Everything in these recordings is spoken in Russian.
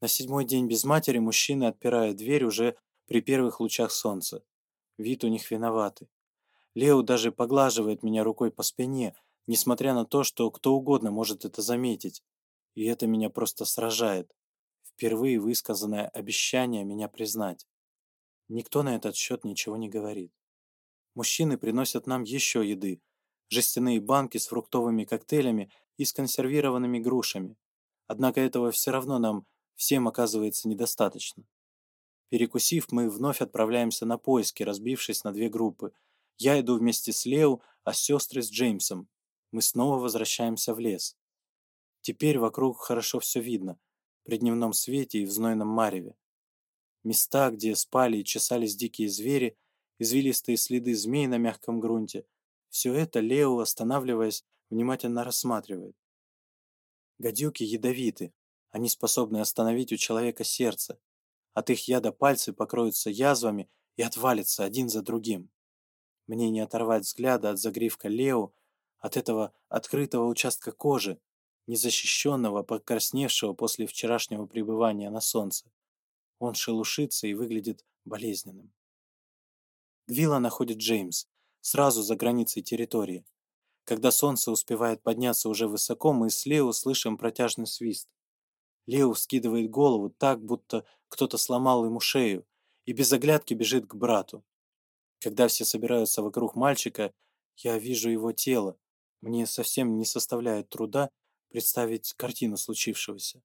На седьмой день без матери мужчины отпирают дверь уже при первых лучах солнца. Вид у них виноватый. Лео даже поглаживает меня рукой по спине, несмотря на то, что кто угодно может это заметить. И это меня просто сражает. Впервые высказанное обещание меня признать. Никто на этот счет ничего не говорит. Мужчины приносят нам еще еды. Жестяные банки с фруктовыми коктейлями и с консервированными грушами. Однако этого все равно нам всем оказывается недостаточно. Перекусив, мы вновь отправляемся на поиски, разбившись на две группы. Я иду вместе с Лео, а сестры с Джеймсом. Мы снова возвращаемся в лес. Теперь вокруг хорошо все видно, при дневном свете и в знойном мареве. Места, где спали и чесались дикие звери, извилистые следы змей на мягком грунте. Все это Лео, останавливаясь, внимательно рассматривает. Гадюки ядовиты, они способны остановить у человека сердце. От их яда пальцы покроются язвами и отвалятся один за другим. Мне не оторвать взгляда от загривка Лео, от этого открытого участка кожи, незащищенного, покрасневшего после вчерашнего пребывания на солнце. Он шелушится и выглядит болезненным. Гвилла находит Джеймс, сразу за границей территории. Когда солнце успевает подняться уже высоко, мы с Лео слышим протяжный свист. Лео вскидывает голову так, будто кто-то сломал ему шею, и без оглядки бежит к брату. Когда все собираются вокруг мальчика, я вижу его тело. Мне совсем не составляет труда представить картину случившегося.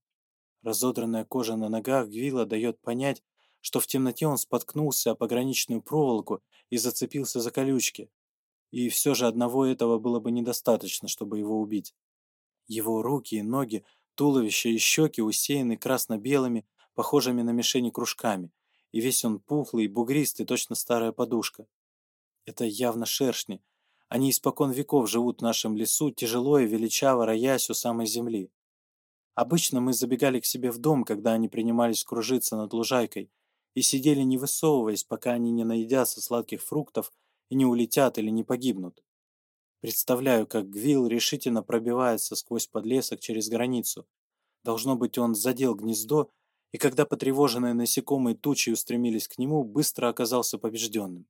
Разодранная кожа на ногах Гвилла дает понять, что в темноте он споткнулся о пограничную проволоку и зацепился за колючки. И все же одного этого было бы недостаточно, чтобы его убить. Его руки и ноги Туловище и щеки усеяны красно-белыми, похожими на мишени кружками, и весь он пухлый бугристый, точно старая подушка. Это явно шершни. Они испокон веков живут в нашем лесу, тяжело и величаво роясь у самой земли. Обычно мы забегали к себе в дом, когда они принимались кружиться над лужайкой, и сидели не высовываясь, пока они не наедятся сладких фруктов и не улетят или не погибнут. Представляю, как Гвилл решительно пробивается сквозь подлесок через границу. Должно быть, он задел гнездо, и когда потревоженные насекомые тучи устремились к нему, быстро оказался побежденным.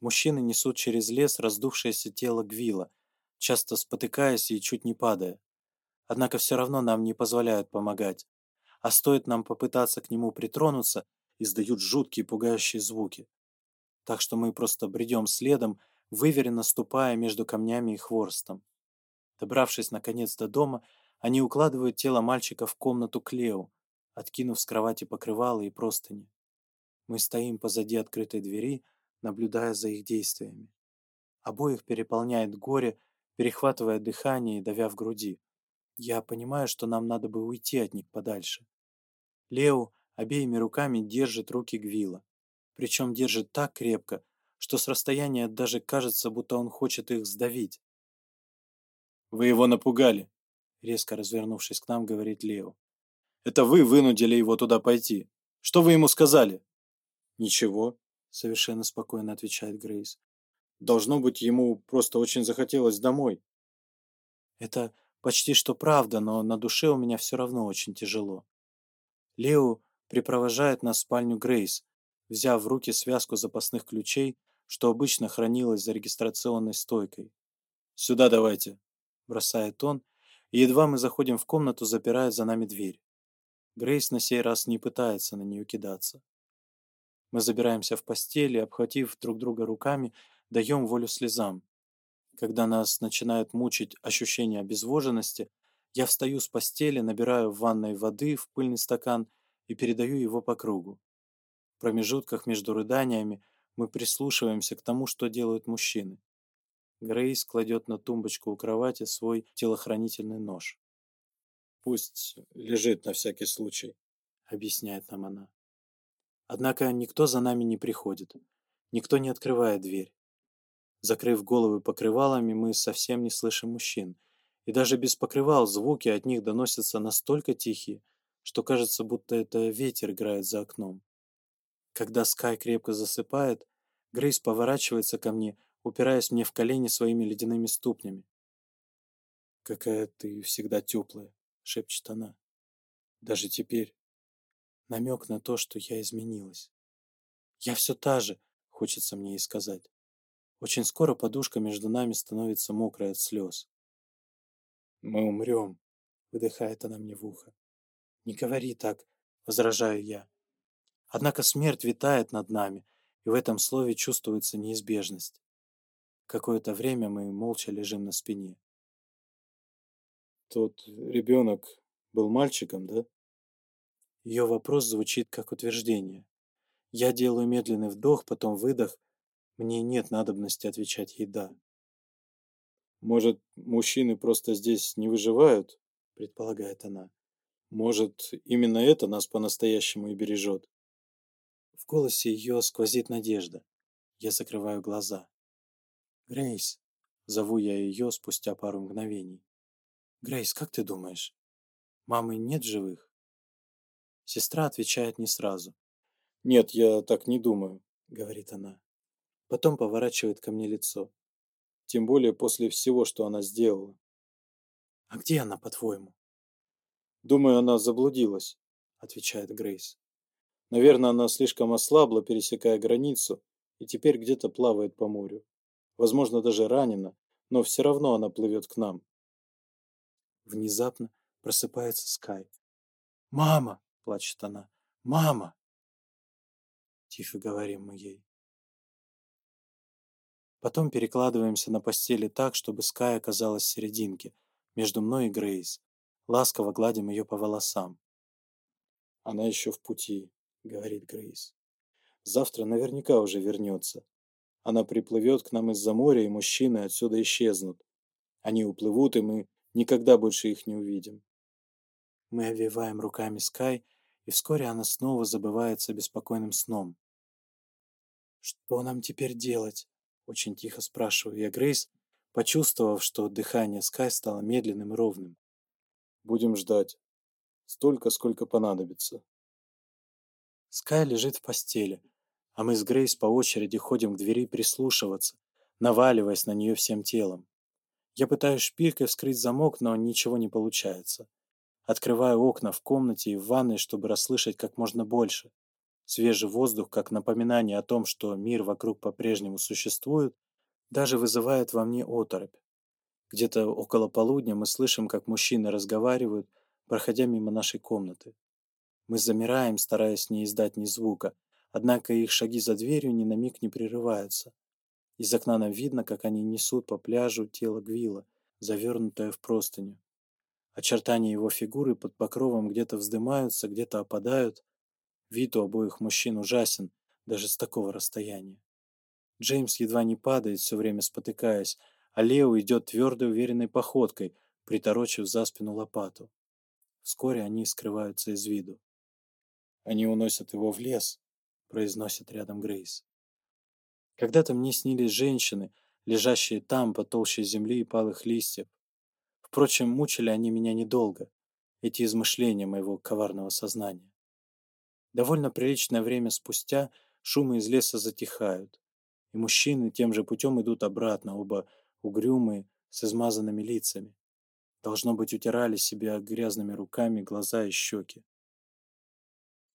Мужчины несут через лес раздувшееся тело Гвила, часто спотыкаясь и чуть не падая. Однако все равно нам не позволяют помогать. А стоит нам попытаться к нему притронуться, издают жуткие пугающие звуки. Так что мы просто бредем следом, выверенно ступая между камнями и хворстом. Добравшись наконец до дома, они укладывают тело мальчика в комнату Клео, откинув с кровати покрывало и простыни. Мы стоим позади открытой двери, наблюдая за их действиями. Обоих переполняет горе, перехватывая дыхание и давя в груди. Я понимаю, что нам надо бы уйти от них подальше. Лео обеими руками держит руки Гвила, причем держит так крепко, что с расстояния даже кажется, будто он хочет их сдавить. «Вы его напугали», — резко развернувшись к нам, говорит Лео. «Это вы вынудили его туда пойти. Что вы ему сказали?» «Ничего», — совершенно спокойно отвечает Грейс. «Должно быть, ему просто очень захотелось домой». «Это почти что правда, но на душе у меня все равно очень тяжело». Лео припровожает нас в спальню Грейс, взяв в руки связку запасных ключей, что обычно хранилось за регистрационной стойкой. «Сюда давайте», – бросает он, и едва мы заходим в комнату, запирает за нами дверь. Грейс на сей раз не пытается на нее кидаться. Мы забираемся в постели, обхватив друг друга руками, даем волю слезам. Когда нас начинает мучить ощущение обезвоженности, я встаю с постели, набираю в ванной воды в пыльный стакан и передаю его по кругу. В промежутках между рыданиями мы прислушиваемся к тому, что делают мужчины. Грейс кладет на тумбочку у кровати свой телохранительный нож. «Пусть лежит на всякий случай», — объясняет нам она. Однако никто за нами не приходит. Никто не открывает дверь. Закрыв головы покрывалами, мы совсем не слышим мужчин. И даже без покрывал звуки от них доносятся настолько тихие, что кажется, будто это ветер играет за окном. Когда Скай крепко засыпает, Грейс поворачивается ко мне, упираясь мне в колени своими ледяными ступнями. «Какая ты всегда теплая», — шепчет она. «Даже теперь». Намек на то, что я изменилась. «Я все та же», — хочется мне ей сказать. Очень скоро подушка между нами становится мокрой от слез. «Мы умрем», — выдыхает она мне в ухо. «Не говори так», — возражаю я. Однако смерть витает над нами, и в этом слове чувствуется неизбежность. Какое-то время мы молча лежим на спине. «Тот ребенок был мальчиком, да?» Ее вопрос звучит как утверждение. Я делаю медленный вдох, потом выдох. Мне нет надобности отвечать ей «да». «Может, мужчины просто здесь не выживают?» — предполагает она. «Может, именно это нас по-настоящему и бережет?» голосе ее сквозит надежда. Я закрываю глаза. «Грейс!» — зову я ее спустя пару мгновений. «Грейс, как ты думаешь, мамы нет живых?» Сестра отвечает не сразу. «Нет, я так не думаю», — говорит она. Потом поворачивает ко мне лицо. Тем более после всего, что она сделала. «А где она, по-твоему?» «Думаю, она заблудилась», — отвечает Грейс. Наверное, она слишком ослабла, пересекая границу, и теперь где-то плавает по морю. Возможно, даже ранена, но все равно она плывет к нам. Внезапно просыпается Скай. «Мама!» – плачет она. «Мама!» Тихо говорим мы ей. Потом перекладываемся на постели так, чтобы Скай оказалась в серединке, между мной и Грейс. Ласково гладим ее по волосам. Она еще в пути, — говорит Грейс. «Завтра наверняка уже вернется. Она приплывет к нам из-за моря, и мужчины отсюда исчезнут. Они уплывут, и мы никогда больше их не увидим». Мы обвиваем руками Скай, и вскоре она снова забывается беспокойным сном. «Что нам теперь делать?» — очень тихо спрашиваю я Грейс, почувствовав, что дыхание Скай стало медленным и ровным. «Будем ждать. Столько, сколько понадобится», Скай лежит в постели, а мы с Грейс по очереди ходим к двери прислушиваться, наваливаясь на нее всем телом. Я пытаюсь шпилькой вскрыть замок, но ничего не получается. Открываю окна в комнате и в ванной, чтобы расслышать как можно больше. Свежий воздух, как напоминание о том, что мир вокруг по-прежнему существует, даже вызывает во мне оторопь. Где-то около полудня мы слышим, как мужчины разговаривают, проходя мимо нашей комнаты. Мы замираем, стараясь не издать ни звука, однако их шаги за дверью ни на миг не прерываются. Из окна нам видно, как они несут по пляжу тело Гвила, завернутое в простыню. Очертания его фигуры под покровом где-то вздымаются, где-то опадают. Вид у обоих мужчин ужасен, даже с такого расстояния. Джеймс едва не падает, все время спотыкаясь, а Лео идет твердой уверенной походкой, приторочив за спину лопату. Вскоре они скрываются из виду. Они уносят его в лес, произносит рядом Грейс. Когда-то мне снились женщины, лежащие там, под толщей земли и палых листьев. Впрочем, мучили они меня недолго, эти измышления моего коварного сознания. Довольно приличное время спустя шумы из леса затихают, и мужчины тем же путем идут обратно, оба угрюмые, с измазанными лицами. Должно быть, утирали себе грязными руками глаза и щеки.